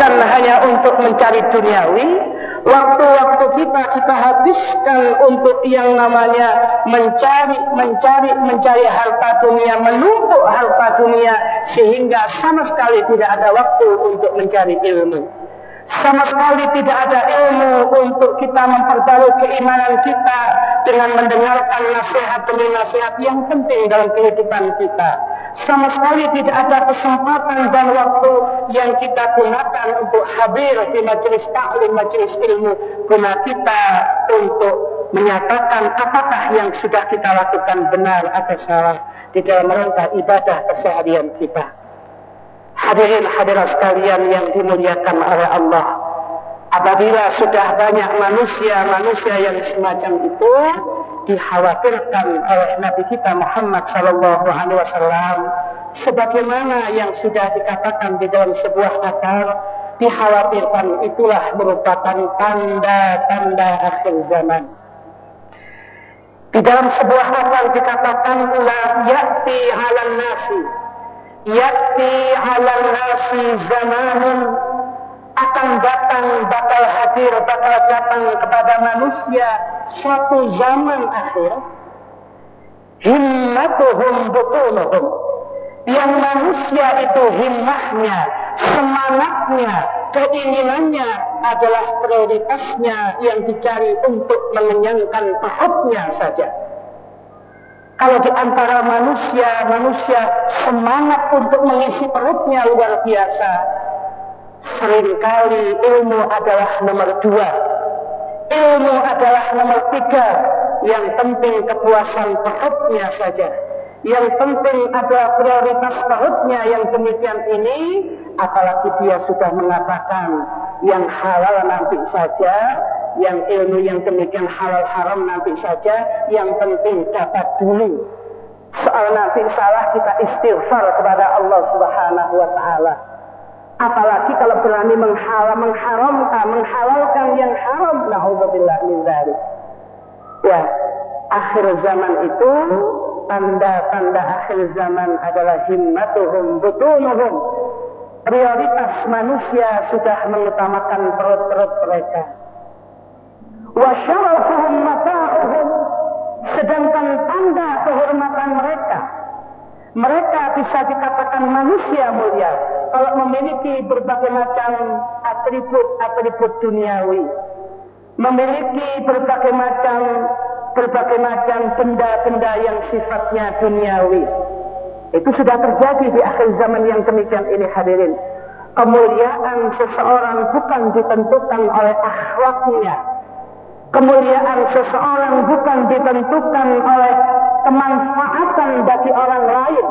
gunakan hanya untuk mencari duniawi, waktu-waktu kita kita habiskan untuk yang namanya mencari, mencari, mencari harta dunia, menumpuk harta dunia, sehingga sama sekali tidak ada waktu untuk mencari ilmu. Sama sekali tidak ada ilmu untuk kita memperbarui keimanan kita dengan mendengarkan nasihat demi nasihat yang penting dalam kehidupan kita. Sama sekali tidak ada kesempatan dan waktu yang kita gunakan untuk hadir di majelis taklim, majelis ilmu. Guna kita untuk menyatakan apakah yang sudah kita lakukan benar atau salah di dalam rangka ibadah keseharian kita. Hadirin hadirat sekalian yang dimuliakan oleh Allah. Apabila sudah banyak manusia-manusia yang semacam itu dikhawatirkan oleh Nabi kita Muhammad sallallahu alaihi wasallam sebagaimana yang sudah dikatakan di dalam sebuah asar dikhawatirkan itulah merupakan tanda-tanda akhir zaman. Di dalam sebuah asar dikatakan la ya'ti 'alan nasi yakti ala nasi zamanun akan datang bakal hadir bakal datang kepada manusia suatu zaman akhir. Himmatuhum butunuhum. Yang manusia itu himmahnya semangatnya keinginannya adalah prioritasnya yang dicari untuk mengenyangkan perutnya saja. Kalau di antara manusia, manusia semangat untuk mengisi perutnya luar biasa. Seringkali ilmu adalah nomor dua. Ilmu adalah nomor tiga. Yang penting kepuasan perutnya saja. Yang penting ada prioritas perutnya yang demikian ini. Apalagi dia sudah mengatakan yang halal nanti saja yang ilmu yang demikian halal haram nanti saja, yang penting dapat dulu. Soal nanti salah kita istighfar kepada Allah Subhanahu wa taala. Apalagi kalau berani mengharam, mengharamkan, menghalalkan yang haram, naudzubillah min. Ya, akhir zaman itu tanda-tanda akhir zaman adalah himmatuhum butunuhum. Prioritas manusia sudah mengutamakan perut-perut mereka wa syarafuhum mata'uhum sedangkan tanda kehormatan mereka mereka bisa dikatakan manusia mulia kalau memiliki berbagai macam atribut-atribut duniawi. Memiliki berbagai macam berbagai macam benda-benda yang sifatnya duniawi. Itu sudah terjadi di akhir zaman yang demikian ini hadirin. Kemuliaan seseorang bukan ditentukan oleh akhlaknya. Kemuliaan seseorang bukan ditentukan oleh kemanfaatan bagi orang lain.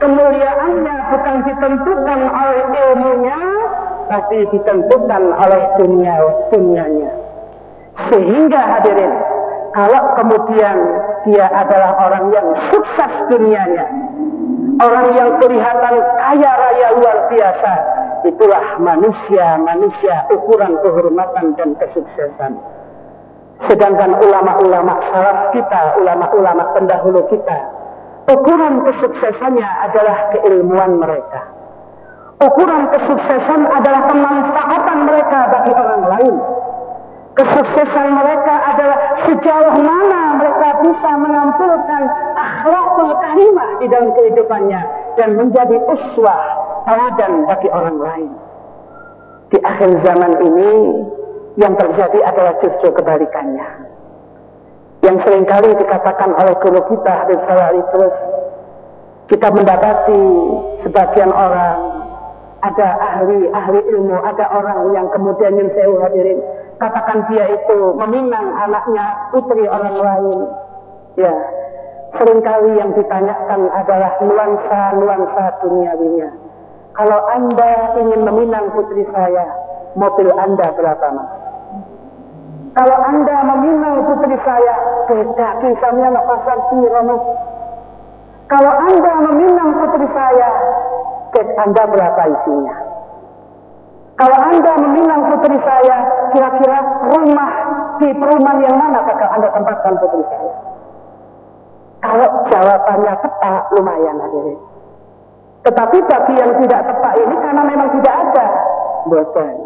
Kemuliaannya bukan ditentukan oleh ilmunya, tapi ditentukan oleh dunia dunianya. Sehingga hadirin, kalau kemudian dia adalah orang yang sukses dunianya, orang yang kelihatan kaya raya luar biasa, itulah manusia, manusia ukuran kehormatan dan kesuksesan. Sedangkan ulama-ulama salaf kita, ulama-ulama pendahulu kita, ukuran kesuksesannya adalah keilmuan mereka. Ukuran kesuksesan adalah kemanfaatan mereka bagi orang lain. Kesuksesan mereka adalah sejauh mana mereka bisa menampilkan akhlakul karimah di dalam kehidupannya dan menjadi uswah teladan bagi orang lain. Di akhir zaman ini yang terjadi adalah justru kebalikannya. Yang sering kali dikatakan oleh guru kita Habib Salari terus kita mendapati sebagian orang ada ahli ahli ilmu, ada orang yang kemudian yang saya hadirin katakan dia itu meminang anaknya putri orang lain. Ya, sering kali yang ditanyakan adalah nuansa-nuansa duniawinya. Kalau Anda ingin meminang putri saya, mobil Anda berapa mas? Kalau anda meminang putri saya, beda kisahnya nak pasar Romo. Kalau anda meminang putri saya, kes anda berapa isinya? Kalau anda meminang putri saya, kira-kira rumah di perumahan yang mana kakak anda tempatkan putri saya? Kalau jawabannya tepat, lumayan hadirin. Tetapi bagi yang tidak tepat ini karena memang tidak ada Bosan.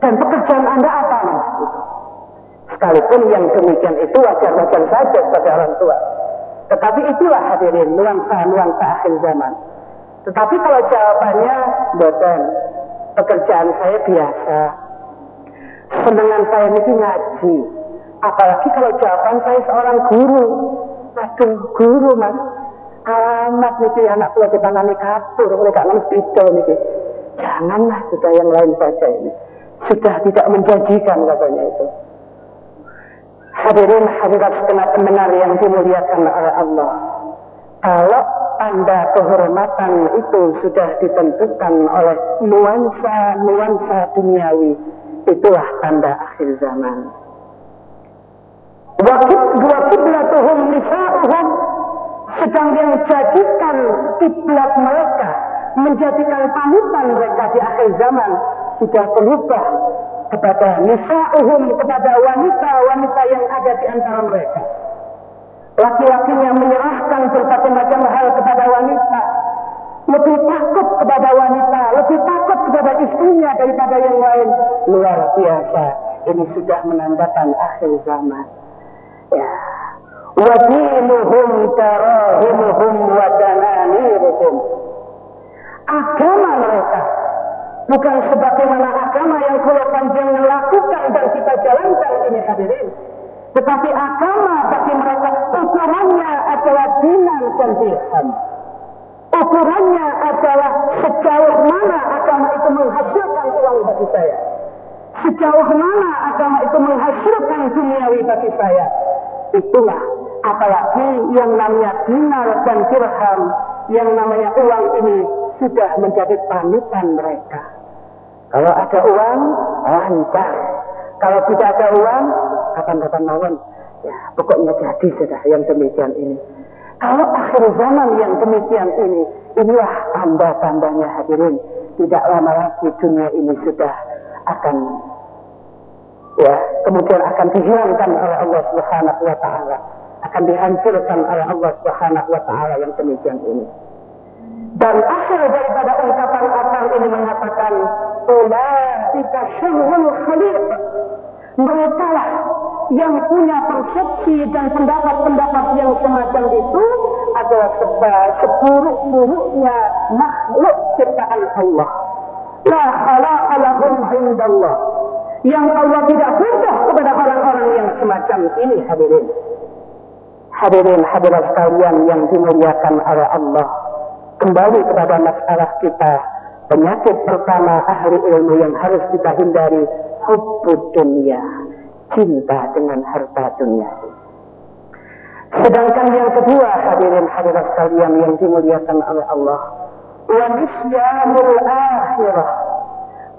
Dan pekerjaan Anda apa mas? Sekalipun yang demikian itu wajar-wajar saja pada orang tua. Tetapi itulah hadirin nuansa-nuansa akhir zaman. Tetapi kalau jawabannya bosan, pekerjaan saya biasa. Senangan saya ini ngaji. Apalagi kalau jawaban saya seorang guru. Aduh, guru mas. Amat nih anak kula ditangani kapur, oleh gak ngerti nih. Janganlah sudah yang lain saja ini. Sudah tidak menjanjikan katanya itu. Hadirin hadirat segenap pendengar yang dimuliakan oleh Allah. Kalau tanda kehormatan itu sudah ditentukan oleh nuansa-nuansa duniawi, itulah tanda akhir zaman. Wakib dua kiblatuhum nisa'uhum sedang yang jadikan kiblat mereka menjadikan panutan mereka di akhir zaman sudah berubah kepada nisa'uhum kepada wanita-wanita yang ada di antara mereka. Laki-lakinya menyerahkan berbagai macam hal kepada wanita. Lebih takut kepada wanita, lebih takut kepada istrinya daripada yang lain. Luar biasa. Ini sudah menandakan akhir zaman. Ya. Wadinuhum tarahimuhum wa dananiruhum. Agama mereka bukan sebagaimana agama yang kalau panjang lakukan dan kita jalankan ini hadirin. Tetapi agama bagi mereka ukurannya adalah dinar dan dirham. Ukurannya adalah sejauh mana agama itu menghasilkan uang bagi saya. Sejauh mana agama itu menghasilkan duniawi bagi saya. Itulah apalagi yang namanya dinar dan dirham, yang namanya uang ini sudah menjadi panutan mereka. Kalau ada uang, lancar. Kalau tidak ada uang, kapan-kapan mawon. Ya, pokoknya jadi sudah yang demikian ini. Kalau akhir zaman yang demikian ini, inilah tanda-tandanya hadirin. Tidak lama lagi dunia ini sudah akan ya kemudian akan dihilangkan oleh Allah Subhanahu wa taala akan dihancurkan oleh Allah Subhanahu wa taala yang demikian ini. Dan akhir daripada ungkapan akal ini mengatakan, Ulaika syurul khaliq. Mereka lah yang punya persepsi dan pendapat-pendapat yang semacam itu adalah seburuk-buruknya makhluk ciptaan Allah. La khalaqa lahum indallah. Yang Allah tidak butuh kepada orang-orang yang semacam ini hadirin. Hadirin hadirat sekalian yang dimuliakan oleh Allah. Kembali kepada masalah kita. Penyakit pertama ahli ilmu yang harus kita hindari. Hubbud dunia. Cinta dengan harta dunia. Sedangkan yang kedua hadirin hadirat sekalian yang dimuliakan oleh Allah. Wa nisyanul akhirah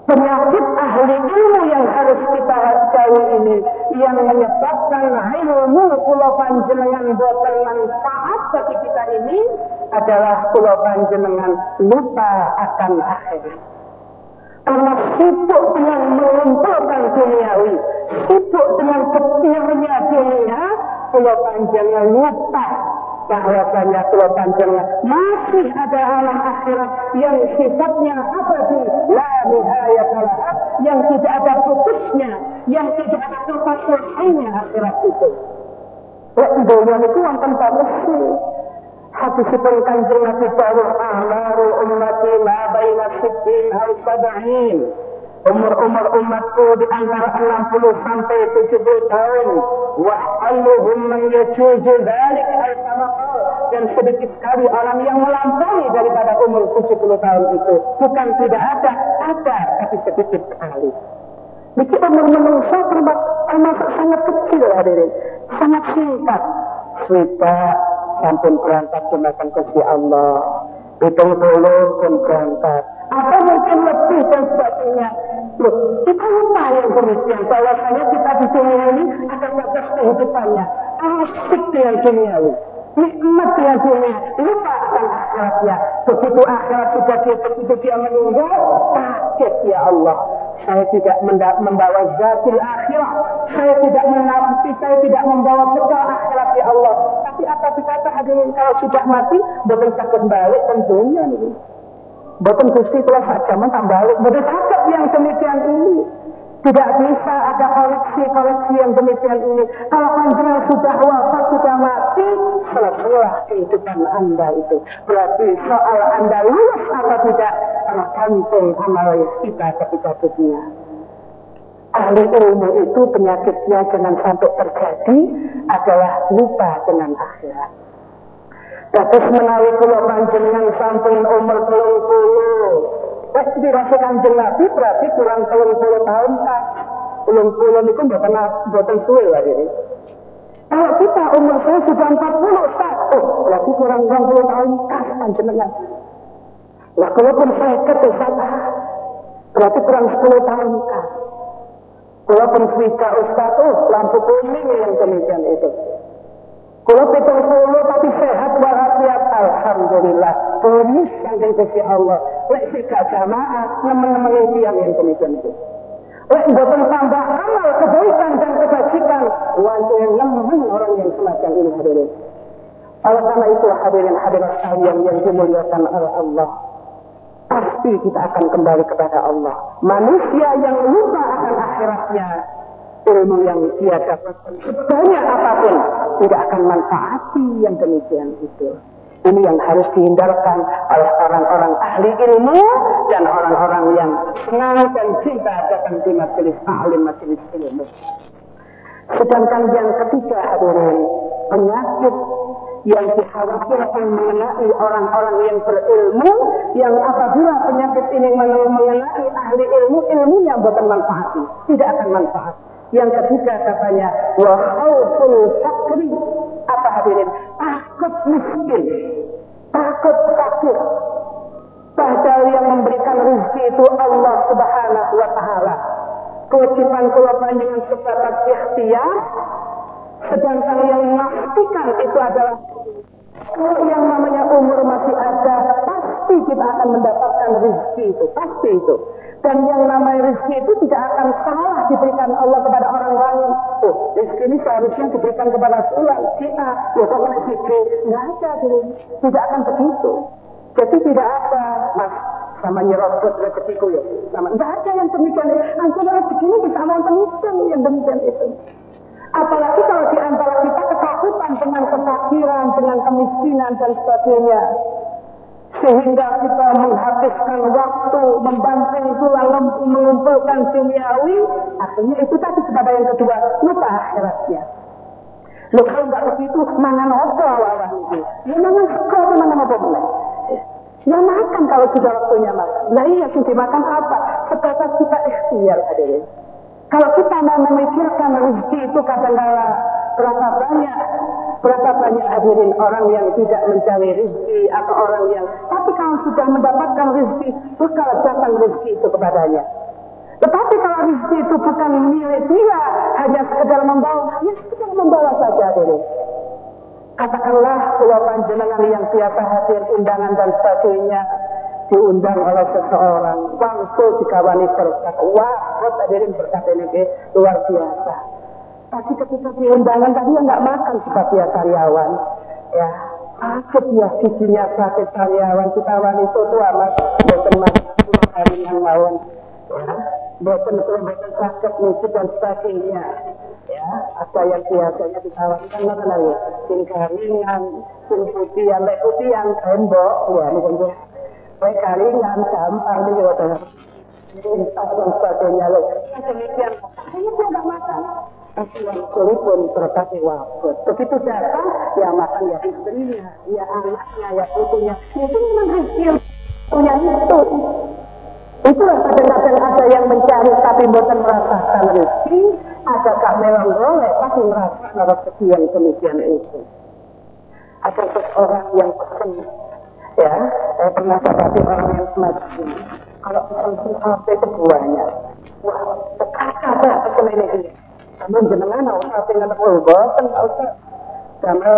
penyakit ahli ilmu yang harus kita tahu ini yang menyebabkan ilmu pulau panjenengan boten manfaat bagi kita ini adalah pulau panjenengan lupa akan akhirat. Karena sibuk dengan mengumpulkan duniawi, sibuk dengan ketirnya dunia, pulau panjenengan lupa bahwasanya kalau panjangnya masih ada alam akhirat yang sifatnya abadi la nihayat yang tidak ada putusnya yang tidak ada tempat selesainya akhirat itu. Dunia itu wonten hadisipun kanjeng Nabi dawuh amaru ummati ma baina sittin al sab'in. Umur-umur umatku di antara 60 sampai 70 tahun wa alluhum man yajuzu dzalik al dan sedikit sekali orang yang melampaui daripada umur 70 tahun itu. Bukan tidak ada ada tapi sedikit sekali. Niki umur manusia termasuk sangat kecil hadirin. Sangat singkat. Swita sampun berangkat gunakan kasih Allah. Hitung puluh pun berangkat. Atau mungkin lebih dan sebagainya? Loh, kita lupa yang demikian. Bahwasanya kita di dunia ini ada batas kehidupannya. Asik dengan duniawi. Nikmat dengan dunia. Lupa akan akhiratnya. Begitu akhirat sudah dia begitu dia meninggal kaget ya Allah. Saya tidak membawa zatil akhirat saya tidak menanti saya tidak membawa bekal akhirat ya Allah tapi apa dikata hadirin kalau sudah mati bukan sakit balik tentunya nih Boten Gusti kula sak jaman tak balik. Boten sakit yang demikian ini. Tidak bisa ada koleksi-koleksi yang demikian ini. Kalau panjenengan sudah wafat, sudah mati, selesai kehidupan Anda itu. Berarti soal Anda lulus atau tidak, tergantung amal kita ketika dunia. Ahli ilmu itu penyakitnya jangan sampai terjadi adalah lupa dengan akhirat. Dados menawi kula panjenengan sampun umur 30 Wes dirasa kanjeng Nabi berarti kurang telung puluh tahun kan. Telung puluh itu buatan, buatan suwe lah ini. Kalau kita umur saya sudah 41, oh, berarti kurang 20 tahun kan panjenengan. Nah, kalaupun saya ketesata, berarti kurang 10 tahun kan. Kalaupun swita ustaz, oh, lampu kuning yang demikian itu. Kalau pitung puluh tapi sehat walafiat, Alhamdulillah. Bonus yang dikasih Allah. Lek sikap jamaah, nemen-nemen yang yang demikian itu. Lek buatan tambah amal kebaikan dan kebajikan. Wajah nemen orang yang semacam ini hadirin. Oleh karena itu hadirin hadirat sekalian yang dimuliakan oleh Allah. Pasti kita akan kembali kepada Allah. Manusia yang lupa akan akhiratnya ilmu yang dia dapatkan sebanyak apa pun tidak akan manfaati yang demikian itu. Ini yang harus dihindarkan oleh orang-orang ahli ilmu dan orang-orang yang senang dan cinta datang di majelis alim majelis ilmu. Sedangkan yang ketiga hadirin penyakit yang dikhawatirkan mengenai orang-orang yang berilmu yang apabila penyakit ini mengenai ahli ilmu ilmunya bukan manfaat tidak akan manfaat. Yang ketiga katanya wa khauful apa hadirin? Takut miskin. Takut fakir padahal yang memberikan rezeki itu Allah Subhanahu wa taala. Kewajiban kula panjenengan sebatas ikhtiar sedangkan yang memastikan itu adalah kalau yang namanya umur masih ada pasti kita akan mendapatkan rezeki itu pasti itu dan yang namanya rezeki itu tidak akan salah diberikan Allah kepada orang lain. Oh, rezeki ini seharusnya diberikan kepada Sulan, si A, ya kok rezeki? Nggak ada dulu. Tidak akan begitu. Jadi tidak ada, mas, sama nyerobot rezekiku ya. Sama, nggak ada yang demikian. Antara rezeki ini bisa mau penipuan yang demikian itu. Apalagi kalau di antara kita ketakutan dengan kefakiran, dengan kemiskinan dan sebagainya. Sehingga kita menghabiskan waktu membanting tulang lembu mengumpulkan duniawi akhirnya itu tadi kepada yang kedua lupa akhiratnya. Lo kalau nggak begitu mangan apa lawan itu ya mangan sekolah mangan apa mulai ya makan kalau sudah waktunya makan nah iya sudah makan apa? Sebatas kita ikhtiar hadirin kalau kita mau memikirkan rezeki itu kadang-kala berapa banyak berapa banyak hadirin orang yang tidak mencari rezeki atau orang yang tapi kalau sudah mendapatkan rezeki bakal datang rezeki itu kepadanya. Tetapi kalau rezeki itu bukan milik dia hanya sekedar membawa ya sekedar membawa saja hadirin. Katakanlah pulau panjenengan yang biasa hadir undangan dan sebagainya diundang oleh seseorang langsung dikawani berkat wah hadirin berkat ini luar biasa tapi ketika di undangan tadi yang nggak makan sebagai karyawan. Ya, sakit ya giginya sakit karyawan. Kita wanita tua mas, boten mas, hari yang lawan. Ya, boten boten sakit musik dan sebagainya. Ya, ada yang biasanya ditawarkan mana lagi? Sing karingan, sing putihan, lek putihan tembok, ya mungkin Karingan gampang nih ya, dan sebagainya. Demikian, akhirnya dia nggak makan yang sulit pun berkati wafat. Begitu datang, ya makan ya istrinya, ya anaknya, ya putunya. Itu memang hasil punya itu. Itulah kadang-kadang ada yang mencari tapi bukan merasakan rezeki, ada kak memang boleh tapi merasakan rezeki yang demikian itu. Ada seseorang yang pesan, ya, saya pernah dapati orang yang semacam ini. Kalau pesan HP keduanya, wah, apa pesan ini namun jenengan ora usah pengen teko boten usah. Karena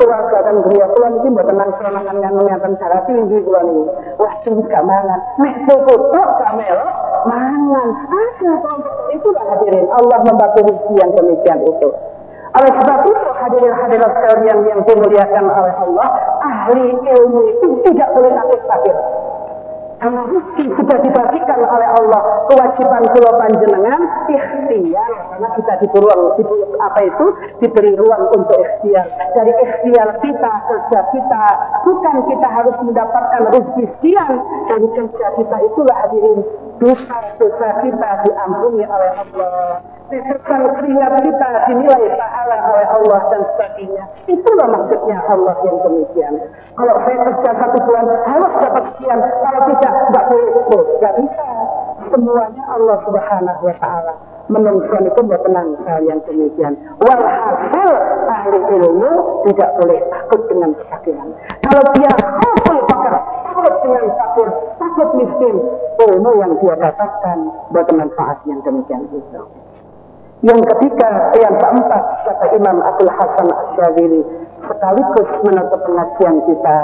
keluarga kan griya kula niki mboten nang serangan yang ngeten cara tinggi kula niki. Wah sing gak mangan. Nek cukup tok gak melok mangan. Ada itu lah hadirin. Allah membagi rezeki yang demikian itu. Oleh sebab itu hadirin hadirat sekalian yang dimuliakan oleh Allah, ahli ilmu itu tidak boleh takut kafir. Rezeki sudah dibagikan oleh Allah. Kewajiban kula panjenengan ikhtiar karena kita diberi ruang apa itu diberi ruang untuk ikhtiar. Dari ikhtiar kita kerja kita bukan kita harus mendapatkan rezeki sekian dari kerja kita itulah hadirin dosa-dosa kita diampuni oleh Allah disebutkan keringat kita dinilai pahala oleh Allah dan sebagainya. Itulah maksudnya Allah yang demikian. Kalau saya kerja satu bulan harus dapat sekian, kalau tidak tidak boleh, tidak bisa. Semuanya Allah Subhanahu Wa Taala menentukan itu tenang hal yang demikian. Walhasil ahli ilmu tidak boleh takut dengan kesakitan. Kalau dia takut pakar, takut dengan sakit, takut miskin, ilmu yang dia dapatkan buat manfaat yang demikian itu. Yang ketiga, yang keempat, kata Imam Abdul Hasan Asyadili, sekaligus menutup pengajian kita.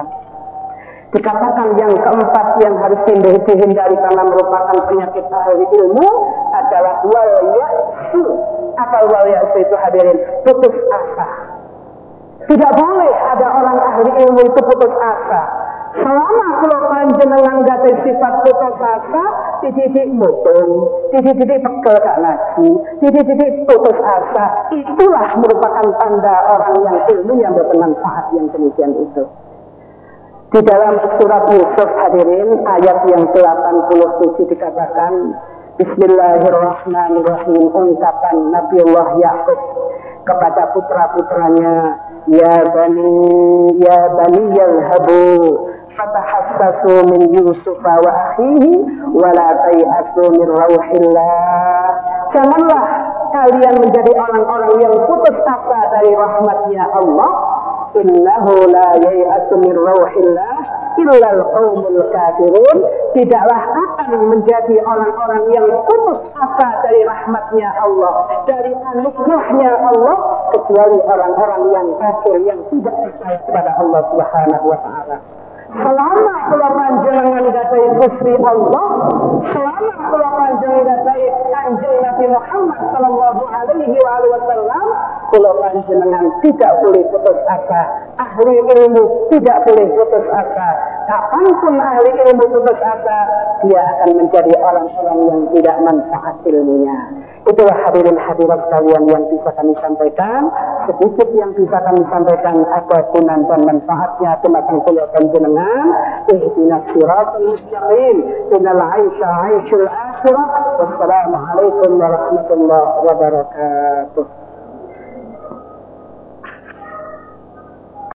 Dikatakan yang keempat yang harus dihindari karena merupakan penyakit ahli ilmu adalah wal ya'su. Apa wal itu hadirin? Putus asa. Tidak boleh ada orang ahli ilmu itu putus asa. Selama kalau panjenengan gak sifat putus asa, titik-titik mutung, titik-titik pegel gak ngaji, titik-titik putus asa, itulah merupakan tanda orang yang ilmu yang bermanfaat yang demikian itu. Di dalam surat Yusuf hadirin ayat yang ke-87 dikatakan Bismillahirrahmanirrahim ungkapan Nabiullah Yakub kepada putra-putranya Ya bani ya bani yalhabu min Yusuf wa akhihi wa la tayasu min rauhillah. Janganlah kalian menjadi orang-orang yang putus asa dari rahmatnya Allah. Innahu la yayasu min rauhillah illal qaumul kafirun. Tidaklah akan menjadi orang-orang yang putus asa dari rahmatnya Allah, dari anugerahnya Allah, kecuali orang-orang yang kafir yang tidak percaya kepada Allah Subhanahu wa taala. Selama kula panjenengan gadai Gusti Allah, selama kula panjenengan gadai Kanjeng Nabi Muhammad sallallahu alaihi wa alihi wasallam, kula panjenengan tidak boleh putus asa. Ahli ilmu tidak boleh putus asa. Kapan pun ahli ilmu putus asa, dia akan menjadi orang-orang yang tidak manfaat ilmunya. Itulah hadirin hadirat sekalian yang bisa kami sampaikan. Sedikit yang bisa kami sampaikan apa gunan dan manfaatnya tentang kuliah panjenengan. Ihdinas siratul mustaqim. Innal aisha aishul akhirah. Wassalamualaikum warahmatullahi wabarakatuh.